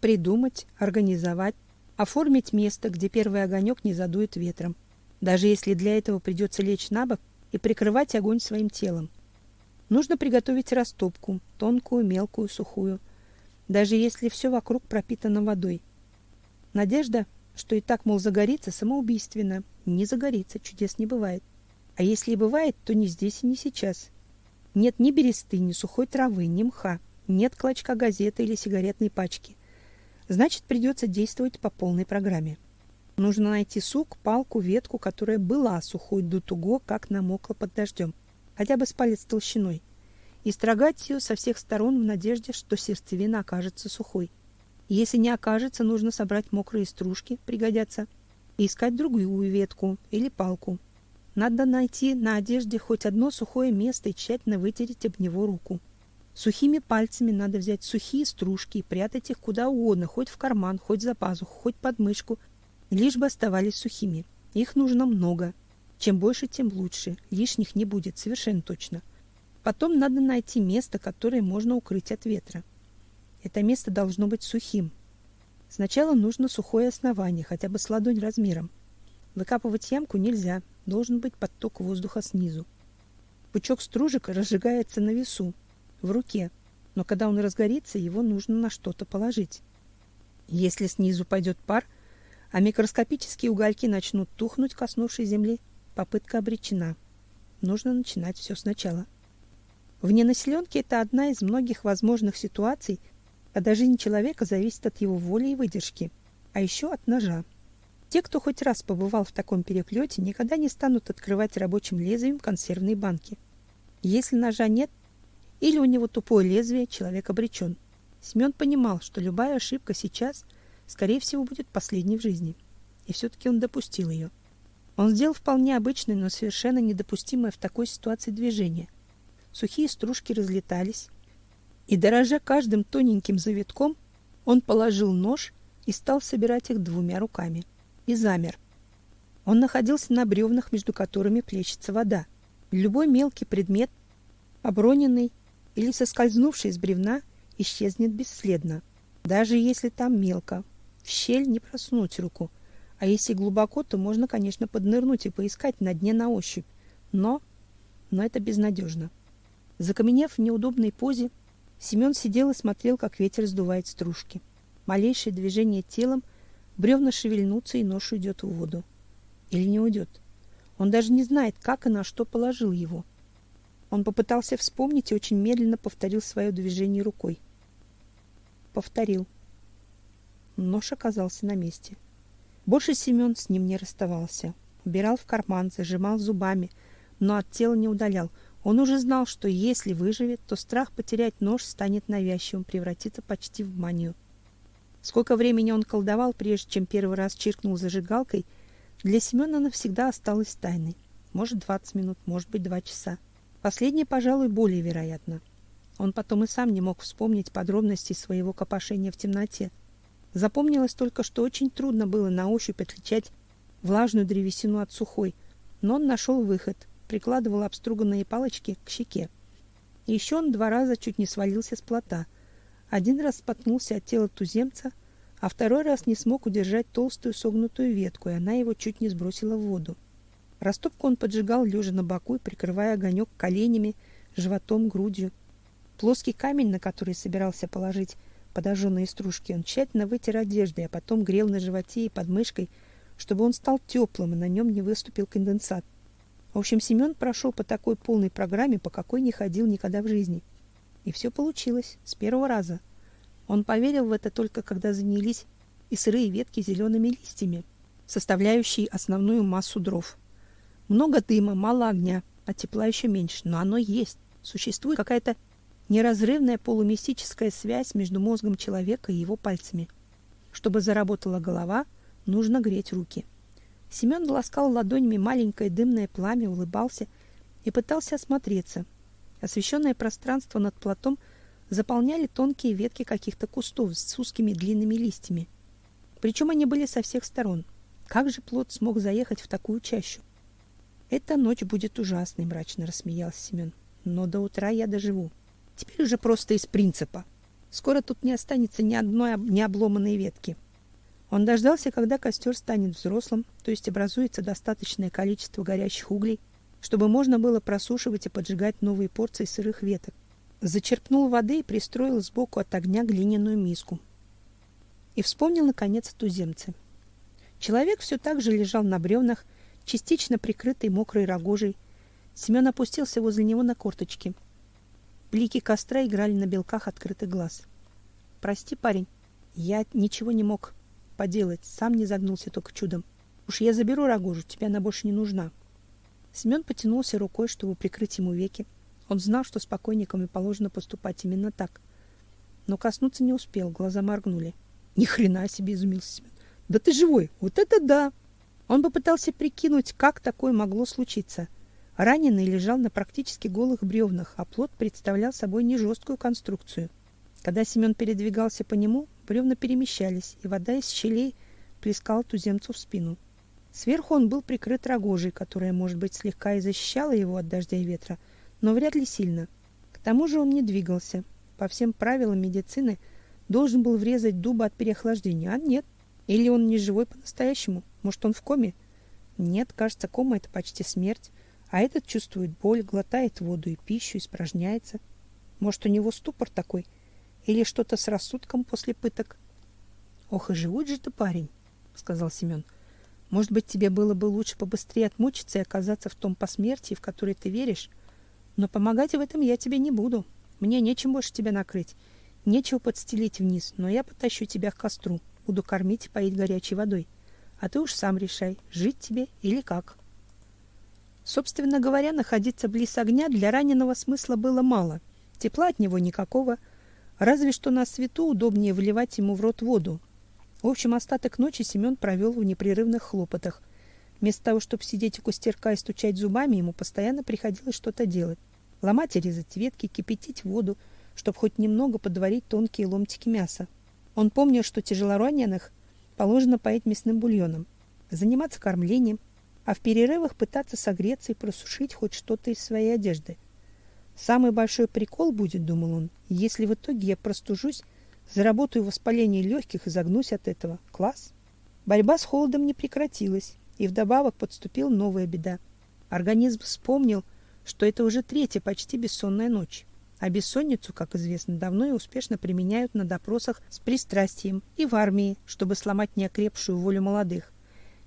Придумать, организовать, оформить место, где первый огонек не задует ветром. Даже если для этого придется лечь на бок и прикрывать огонь своим телом. Нужно приготовить растопку, тонкую, мелкую, сухую. Даже если все вокруг пропитано водой. Надежда, что и так, мол, загорится, самоубийственно. Не загорится, чудес не бывает. А если и бывает, то не здесь и не сейчас. Нет ни бересты, ни сухой травы, ни мха. Нет клочка газеты или сигаретной пачки. Значит, придется действовать по полной программе. Нужно найти сук, палку, ветку, которая была сухой до туго, как намокла под дождем, хотя бы с палец толщиной, и строгать ее со всех сторон в надежде, что сердцевина окажется сухой. Если не окажется, нужно собрать мокрые стружки, пригодятся, и искать другую ветку или палку. Надо найти на одежде хоть одно сухое место и тщательно вытереть об него руку. Сухими пальцами надо взять сухие стружки и прятать их куда угодно, хоть в карман, хоть за пазуху, хоть под мышку, лишь бы оставались сухими. Их нужно много. Чем больше, тем лучше. Лишних не будет, совершенно точно. Потом надо найти место, которое можно укрыть от ветра. Это место должно быть сухим. Сначала нужно сухое основание, хотя бы с ладонь размером. Выкапывать ямку нельзя, должен быть подток воздуха снизу. Пучок стружек разжигается на весу, в руке, но когда он разгорится, его нужно на что-то положить. Если снизу пойдет пар, а микроскопические угольки начнут тухнуть, коснувшись земли, попытка обречена. Нужно начинать все сначала. В ненаселенке это одна из многих возможных ситуаций, когда жизнь человека зависит от его воли и выдержки, а еще от ножа. Те, кто хоть раз побывал в таком переплете, никогда не станут открывать рабочим лезвием консервные банки. Если ножа нет, или у него тупое лезвие, человек обречен. Семен понимал, что любая ошибка сейчас – скорее всего, будет последней в жизни. И все-таки он допустил ее. Он сделал вполне обычное, но совершенно недопустимое в такой ситуации движение. Сухие стружки разлетались, и, дорожа каждым тоненьким завитком, он положил нож и стал собирать их двумя руками. И замер. Он находился на бревнах, между которыми плещется вода. Любой мелкий предмет, оброненный или соскользнувший с бревна, исчезнет бесследно, даже если там мелко, в щель не просунуть руку. А если глубоко, то можно, конечно, поднырнуть и поискать на дне на ощупь. Но... Но это безнадежно. Закаменев в неудобной позе, Семен сидел и смотрел, как ветер сдувает стружки. Малейшее движение телом, бревна шевельнутся, и нож уйдет в воду. Или не уйдет. Он даже не знает, как и на что положил его. Он попытался вспомнить и очень медленно повторил свое движение рукой. Повторил. Нож оказался на месте. Больше Семен с ним не расставался. Убирал в карман, зажимал зубами, но от тела не удалял. Он уже знал, что если выживет, то страх потерять нож станет навязчивым, превратится почти в манию. Сколько времени он колдовал, прежде чем первый раз чиркнул зажигалкой, для Семена навсегда осталось тайной. Может, двадцать минут, может быть, два часа. Последнее, пожалуй, более вероятно. Он потом и сам не мог вспомнить подробности своего копошения в темноте. Запомнилось только, что очень трудно было на ощупь отличать влажную древесину от сухой, но он нашел выход, прикладывал обструганные палочки к щеке. Еще он два раза чуть не свалился с плота. Один раз споткнулся от тела туземца, а второй раз не смог удержать толстую согнутую ветку, и она его чуть не сбросила в воду. Растопку он поджигал лежа на боку и прикрывая огонек коленями, животом, грудью. Плоский камень, на который собирался положить подожженные стружки, он тщательно вытер одеждой, а потом грел на животе и под мышкой, чтобы он стал теплым и на нем не выступил конденсат. В общем, Семен прошел по такой полной программе, по какой не ходил никогда в жизни. И все получилось с первого раза. Он поверил в это только когда занялись и сырые ветки зелеными листьями, составляющие основную массу дров. Много дыма, мало огня, а тепла еще меньше, но оно есть. Существует какая-то неразрывная полумистическая связь между мозгом человека и его пальцами. Чтобы заработала голова, нужно греть руки. Семен ласкал ладонями маленькое дымное пламя, улыбался и пытался осмотреться. Освещенное пространство над плотом заполняли тонкие ветки каких-то кустов с узкими длинными листьями. Причем они были со всех сторон. Как же плот смог заехать в такую чащу? Эта ночь будет ужасной, мрачно рассмеялся Семен. Но до утра я доживу. Теперь уже просто из принципа. Скоро тут не останется ни одной необломанной ветки. Он дождался, когда костер станет взрослым, то есть образуется достаточное количество горящих углей, чтобы можно было просушивать и поджигать новые порции сырых веток. Зачерпнул воды и пристроил сбоку от огня глиняную миску. И вспомнил наконец о туземце. Человек все так же лежал на бревнах, частично прикрытый мокрой рогожей. Семен опустился возле него на корточки. Блики костра играли на белках открытых глаз. Прости, парень, я ничего не мог поделать, сам не загнулся только чудом. Уж я заберу рогожу, тебе она больше не нужна. Семен потянулся рукой, чтобы прикрыть ему веки. Он знал, что с покойниками положено поступать именно так. Но коснуться не успел, глаза моргнули. Ни хрена себе изумился Семен. Да ты живой. Вот это да. Он попытался прикинуть, как такое могло случиться. Раненый лежал на практически голых бревнах, а плот представлял собой не жесткую конструкцию. Когда Семен передвигался по нему, бревна перемещались, и вода из щелей плескала туземцу в спину. Сверху он был прикрыт рогожей, которая, может быть, слегка и защищала его от дождя и ветра, но вряд ли сильно. К тому же он не двигался. По всем правилам медицины должен был врезать дуба от переохлаждения, а нет. Или он не живой по-настоящему? Может, он в коме? Нет, кажется, кома это почти смерть, а этот чувствует боль, глотает воду и пищу, испражняется. Может, у него ступор такой или что-то с рассудком после пыток? Ох, и живут же ты, парень, сказал Семен. Может быть, тебе было бы лучше побыстрее отмучиться и оказаться в том посмертии, в который ты веришь, но помогать в этом я тебе не буду. Мне нечем больше тебя накрыть, нечего подстелить вниз, но я потащу тебя к костру, буду кормить и поить горячей водой. А ты уж сам решай, жить тебе или как. Собственно говоря, находиться близ огня для раненого смысла было мало. Тепла от него никакого, разве что на свету удобнее вливать ему в рот воду, в общем, остаток ночи Семен провел в непрерывных хлопотах. Вместо того, чтобы сидеть у костерка и стучать зубами, ему постоянно приходилось что-то делать. Ломать и резать ветки, кипятить воду, чтобы хоть немного подварить тонкие ломтики мяса. Он помнил, что тяжелораненых положено поить мясным бульоном, заниматься кормлением, а в перерывах пытаться согреться и просушить хоть что-то из своей одежды. Самый большой прикол будет, думал он, если в итоге я простужусь Заработаю воспаление легких и загнусь от этого. Класс. Борьба с холодом не прекратилась, и вдобавок подступила новая беда. Организм вспомнил, что это уже третья почти бессонная ночь. А бессонницу, как известно, давно и успешно применяют на допросах с пристрастием и в армии, чтобы сломать неокрепшую волю молодых.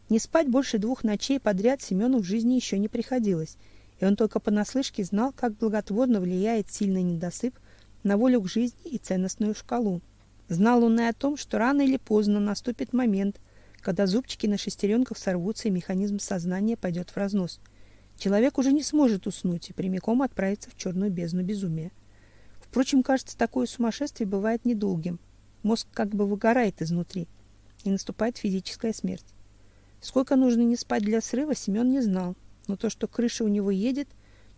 Не спать больше двух ночей подряд Семену в жизни еще не приходилось, и он только понаслышке знал, как благотворно влияет сильный недосып на волю к жизни и ценностную шкалу. Знал он и о том, что рано или поздно наступит момент, когда зубчики на шестеренках сорвутся и механизм сознания пойдет в разнос. Человек уже не сможет уснуть и прямиком отправиться в черную бездну безумия. Впрочем, кажется, такое сумасшествие бывает недолгим. Мозг как бы выгорает изнутри, и наступает физическая смерть. Сколько нужно не спать для срыва, Семен не знал, но то, что крыша у него едет,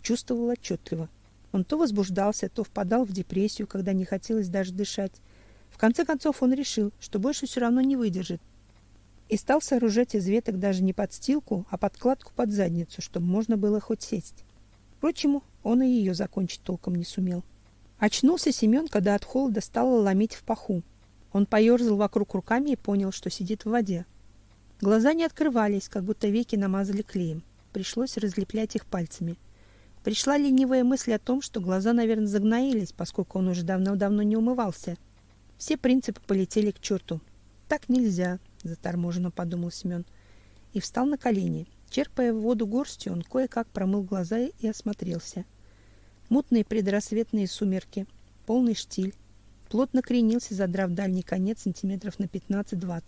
чувствовал отчетливо. Он то возбуждался, то впадал в депрессию, когда не хотелось даже дышать, конце концов он решил, что больше все равно не выдержит, и стал сооружать из веток даже не подстилку, а подкладку под задницу, чтобы можно было хоть сесть. Впрочем, он и ее закончить толком не сумел. Очнулся Семен, когда от холода стало ломить в паху. Он поерзал вокруг руками и понял, что сидит в воде. Глаза не открывались, как будто веки намазали клеем. Пришлось разлеплять их пальцами. Пришла ленивая мысль о том, что глаза, наверное, загноились, поскольку он уже давно-давно не умывался — все принципы полетели к черту. Так нельзя, заторможенно подумал Семен и встал на колени. Черпая воду горстью, он кое-как промыл глаза и осмотрелся. Мутные предрассветные сумерки, полный штиль. Плот накренился, задрав дальний конец сантиметров на 15-20.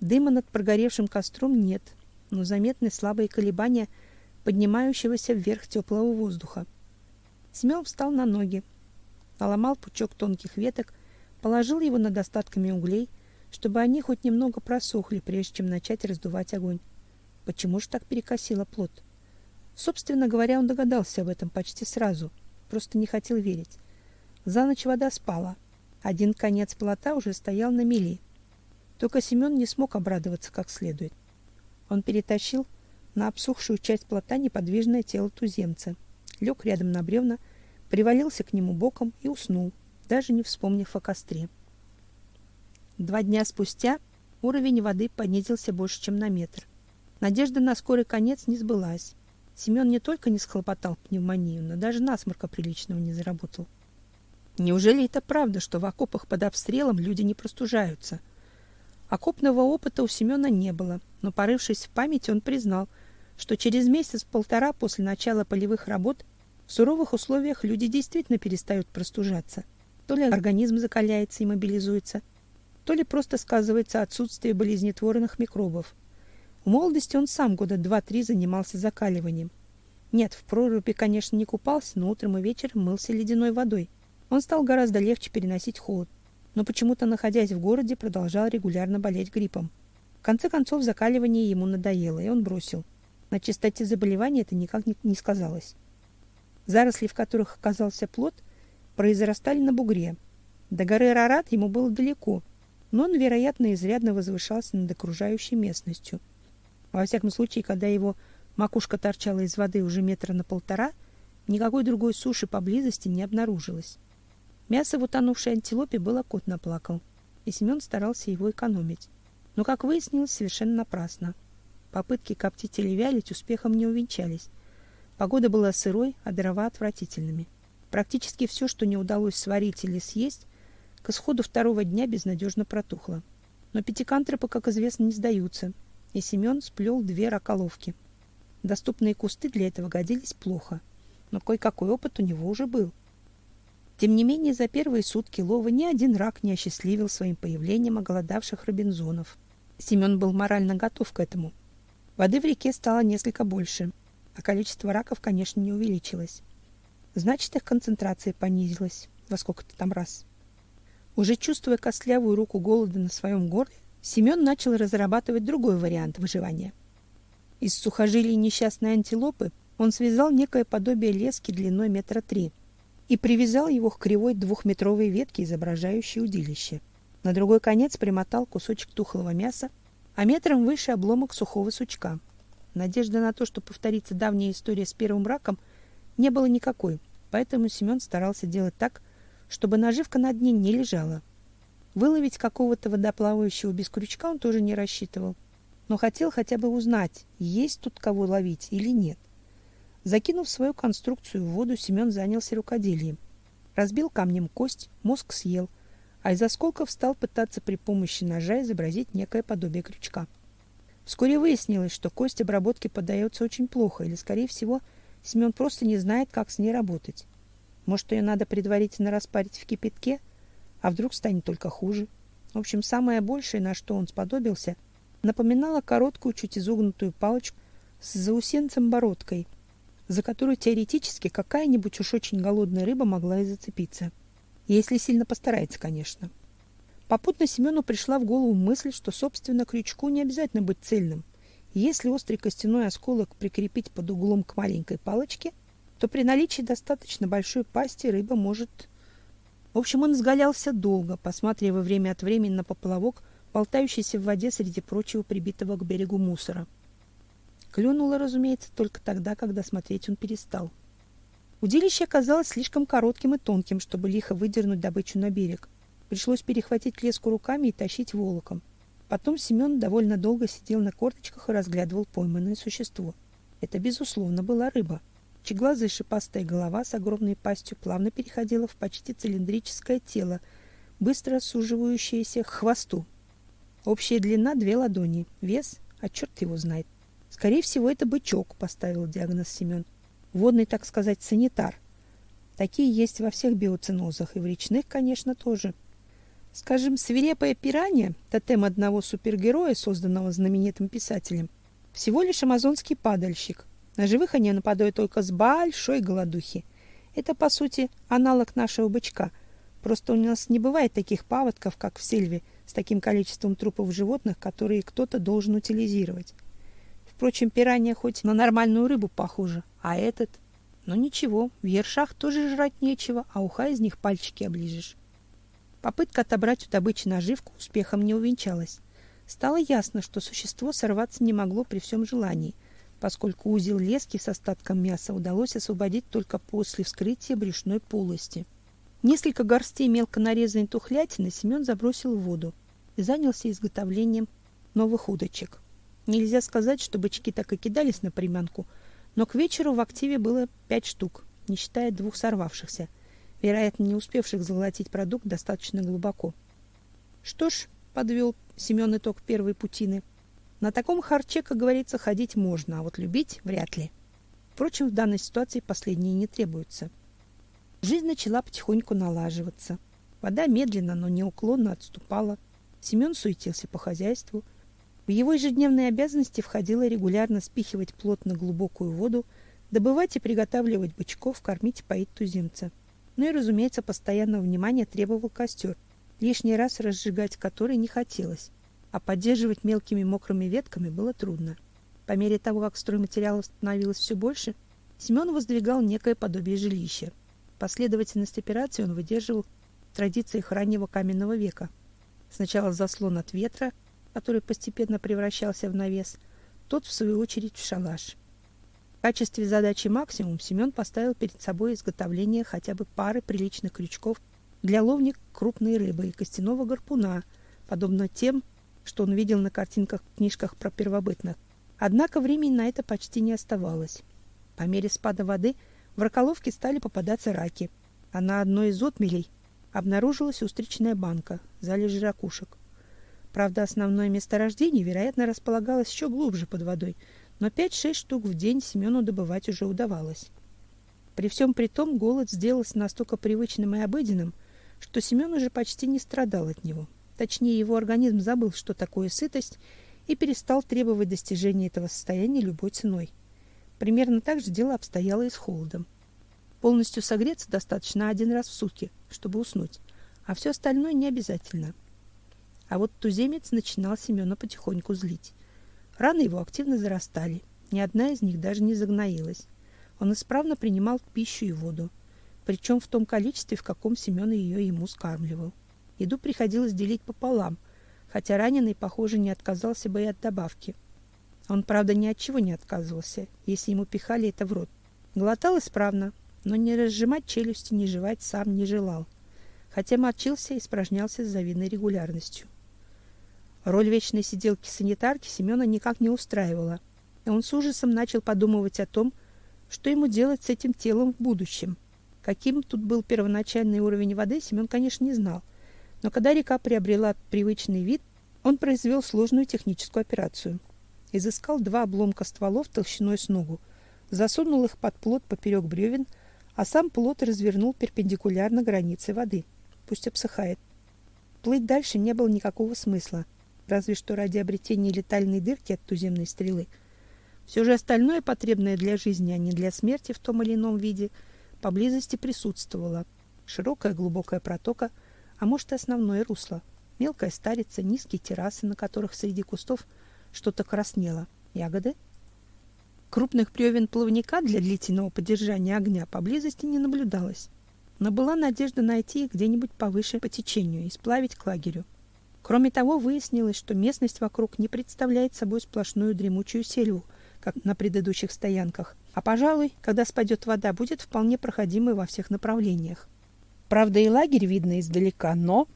Дыма над прогоревшим костром нет, но заметны слабые колебания поднимающегося вверх теплого воздуха. Семен встал на ноги, наломал пучок тонких веток, Положил его над остатками углей, чтобы они хоть немного просохли, прежде чем начать раздувать огонь. Почему же так перекосило плод? Собственно говоря, он догадался об этом почти сразу, просто не хотел верить. За ночь вода спала. Один конец плота уже стоял на мели. Только Семен не смог обрадоваться как следует. Он перетащил на обсохшую часть плота неподвижное тело туземца, лег рядом на бревна, привалился к нему боком и уснул, даже не вспомнив о костре. Два дня спустя уровень воды понизился больше, чем на метр. Надежда на скорый конец не сбылась. Семен не только не схлопотал пневмонию, но даже насморка приличного не заработал. Неужели это правда, что в окопах под обстрелом люди не простужаются? Окопного опыта у Семена не было, но порывшись в памяти, он признал, что через месяц-полтора после начала полевых работ в суровых условиях люди действительно перестают простужаться. То ли организм закаляется и мобилизуется, то ли просто сказывается отсутствие болезнетворных микробов. В молодости он сам года два-три занимался закаливанием. Нет, в проруби, конечно, не купался, но утром и вечером мылся ледяной водой. Он стал гораздо легче переносить холод, но почему-то, находясь в городе, продолжал регулярно болеть гриппом. В конце концов, закаливание ему надоело, и он бросил. На чистоте заболевания это никак не сказалось. Заросли, в которых оказался плод, произрастали на бугре. До горы Рарат ему было далеко, но он, вероятно, изрядно возвышался над окружающей местностью. Во всяком случае, когда его макушка торчала из воды уже метра на полтора, никакой другой суши поблизости не обнаружилось. Мясо в утонувшей антилопе было кот наплакал, и Семен старался его экономить. Но, как выяснилось, совершенно напрасно. Попытки коптить или вялить успехом не увенчались. Погода была сырой, а дрова отвратительными. Практически все, что не удалось сварить или съесть, к исходу второго дня безнадежно протухло. Но пятикантропы, как известно, не сдаются, и Семен сплел две раколовки. Доступные кусты для этого годились плохо, но кое-какой опыт у него уже был. Тем не менее, за первые сутки лова ни один рак не осчастливил своим появлением оголодавших робинзонов. Семен был морально готов к этому. Воды в реке стало несколько больше, а количество раков, конечно, не увеличилось. Значит, их концентрация понизилась во сколько-то там раз. Уже чувствуя костлявую руку голода на своем горле, Семен начал разрабатывать другой вариант выживания. Из сухожилий несчастной антилопы он связал некое подобие лески длиной метра три и привязал его к кривой двухметровой ветке, изображающей удилище. На другой конец примотал кусочек тухлого мяса, а метром выше обломок сухого сучка. Надежды на то, что повторится давняя история с первым раком, не было никакой, поэтому Семен старался делать так, чтобы наживка на дне не лежала. Выловить какого-то водоплавающего без крючка он тоже не рассчитывал, но хотел хотя бы узнать, есть тут кого ловить или нет. Закинув свою конструкцию в воду, Семен занялся рукоделием. Разбил камнем кость, мозг съел, а из осколков стал пытаться при помощи ножа изобразить некое подобие крючка. Вскоре выяснилось, что кость обработки поддается очень плохо, или, скорее всего, Семен просто не знает, как с ней работать. Может, ее надо предварительно распарить в кипятке, а вдруг станет только хуже. В общем, самое большее, на что он сподобился, напоминало короткую, чуть изогнутую палочку с заусенцем-бородкой, за которую теоретически какая-нибудь уж очень голодная рыба могла и зацепиться. Если сильно постарается, конечно. Попутно Семену пришла в голову мысль, что, собственно, крючку не обязательно быть цельным. Если острый костяной осколок прикрепить под углом к маленькой палочке, то при наличии достаточно большой пасти рыба может... В общем, он изгалялся долго, посматривая время от времени на поплавок, болтающийся в воде среди прочего прибитого к берегу мусора. Клюнуло, разумеется, только тогда, когда смотреть он перестал. Удилище оказалось слишком коротким и тонким, чтобы лихо выдернуть добычу на берег. Пришлось перехватить леску руками и тащить волоком. Потом Семен довольно долго сидел на корточках и разглядывал пойманное существо. Это, безусловно, была рыба. Чеглазая шипастая голова с огромной пастью плавно переходила в почти цилиндрическое тело, быстро суживающееся к хвосту. Общая длина две ладони, вес, а черт его знает. Скорее всего, это бычок, поставил диагноз Семен. Водный, так сказать, санитар. Такие есть во всех биоценозах, и в речных, конечно, тоже. Скажем, свирепая пиранья, тотем одного супергероя, созданного знаменитым писателем, всего лишь амазонский падальщик, на живых они нападают только с большой голодухи. Это, по сути, аналог нашего бычка. Просто у нас не бывает таких паводков, как в сельве, с таким количеством трупов животных, которые кто-то должен утилизировать. Впрочем, пиранья хоть на нормальную рыбу похожа, а этот... Ну ничего, в ершах тоже жрать нечего, а уха из них пальчики оближешь. Попытка отобрать у добычи наживку успехом не увенчалась. Стало ясно, что существо сорваться не могло при всем желании, поскольку узел лески с остатком мяса удалось освободить только после вскрытия брюшной полости. Несколько горстей мелко нарезанной тухлятины Семен забросил в воду и занялся изготовлением новых удочек. Нельзя сказать, что бычки так и кидались на приманку, но к вечеру в активе было пять штук, не считая двух сорвавшихся, вероятно, не успевших заглотить продукт достаточно глубоко. Что ж, подвел Семен итог первой путины. На таком харче, как говорится, ходить можно, а вот любить вряд ли. Впрочем, в данной ситуации последнее не требуется. Жизнь начала потихоньку налаживаться. Вода медленно, но неуклонно отступала. Семен суетился по хозяйству. В его ежедневные обязанности входило регулярно спихивать плот на глубокую воду, добывать и приготавливать бычков, кормить и поить туземца. Ну и, разумеется, постоянного внимания требовал костер, лишний раз разжигать который не хотелось, а поддерживать мелкими мокрыми ветками было трудно. По мере того, как стройматериалов становилось все больше, Семен воздвигал некое подобие жилища. Последовательность операций он выдерживал в традициях раннего каменного века. Сначала заслон от ветра, который постепенно превращался в навес, тот, в свою очередь, в шалаш. В качестве задачи максимум Семен поставил перед собой изготовление хотя бы пары приличных крючков для ловли крупной рыбы и костяного гарпуна, подобно тем, что он видел на картинках в книжках про первобытных. Однако времени на это почти не оставалось. По мере спада воды – в раколовке стали попадаться раки, а на одной из отмелей обнаружилась устричная банка, залежи ракушек. Правда, основное месторождение, вероятно, располагалось еще глубже под водой, но 5-6 штук в день Семену добывать уже удавалось. При всем при том голод сделался настолько привычным и обыденным, что Семен уже почти не страдал от него. Точнее, его организм забыл, что такое сытость, и перестал требовать достижения этого состояния любой ценой. Примерно так же дело обстояло и с холодом. Полностью согреться достаточно один раз в сутки, чтобы уснуть, а все остальное не обязательно. А вот туземец начинал Семена потихоньку злить. Раны его активно зарастали, ни одна из них даже не загноилась. Он исправно принимал пищу и воду, причем в том количестве, в каком Семен ее ему скармливал. Еду приходилось делить пополам, хотя раненый, похоже, не отказался бы и от добавки – он, правда, ни от чего не отказывался, если ему пихали это в рот. Глотал исправно, но не разжимать челюсти, не жевать сам не желал, хотя мочился и испражнялся с завидной регулярностью. Роль вечной сиделки-санитарки Семена никак не устраивала, и он с ужасом начал подумывать о том, что ему делать с этим телом в будущем. Каким тут был первоначальный уровень воды, Семен, конечно, не знал, но когда река приобрела привычный вид, он произвел сложную техническую операцию – изыскал два обломка стволов толщиной с ногу, засунул их под плот поперек бревен, а сам плот развернул перпендикулярно границе воды. Пусть обсыхает. Плыть дальше не было никакого смысла, разве что ради обретения летальной дырки от туземной стрелы. Все же остальное, потребное для жизни, а не для смерти в том или ином виде, поблизости присутствовало. Широкая глубокая протока, а может и основное русло. Мелкая старица, низкие террасы, на которых среди кустов – что-то краснело. Ягоды? Крупных бревен плавника для длительного поддержания огня поблизости не наблюдалось, но была надежда найти их где-нибудь повыше по течению и сплавить к лагерю. Кроме того, выяснилось, что местность вокруг не представляет собой сплошную дремучую сельву, как на предыдущих стоянках, а, пожалуй, когда спадет вода, будет вполне проходимой во всех направлениях. Правда, и лагерь видно издалека, но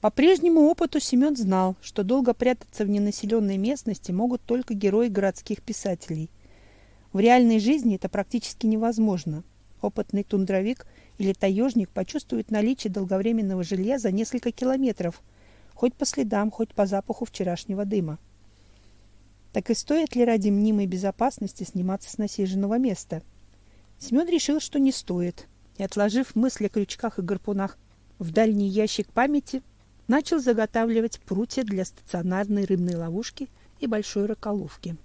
по прежнему опыту Семен знал, что долго прятаться в ненаселенной местности могут только герои городских писателей. В реальной жизни это практически невозможно. Опытный тундровик или таежник почувствует наличие долговременного жилья за несколько километров, хоть по следам, хоть по запаху вчерашнего дыма. Так и стоит ли ради мнимой безопасности сниматься с насиженного места? Семен решил, что не стоит, и, отложив мысли о крючках и гарпунах в дальний ящик памяти, начал заготавливать прутья для стационарной рыбной ловушки и большой раколовки.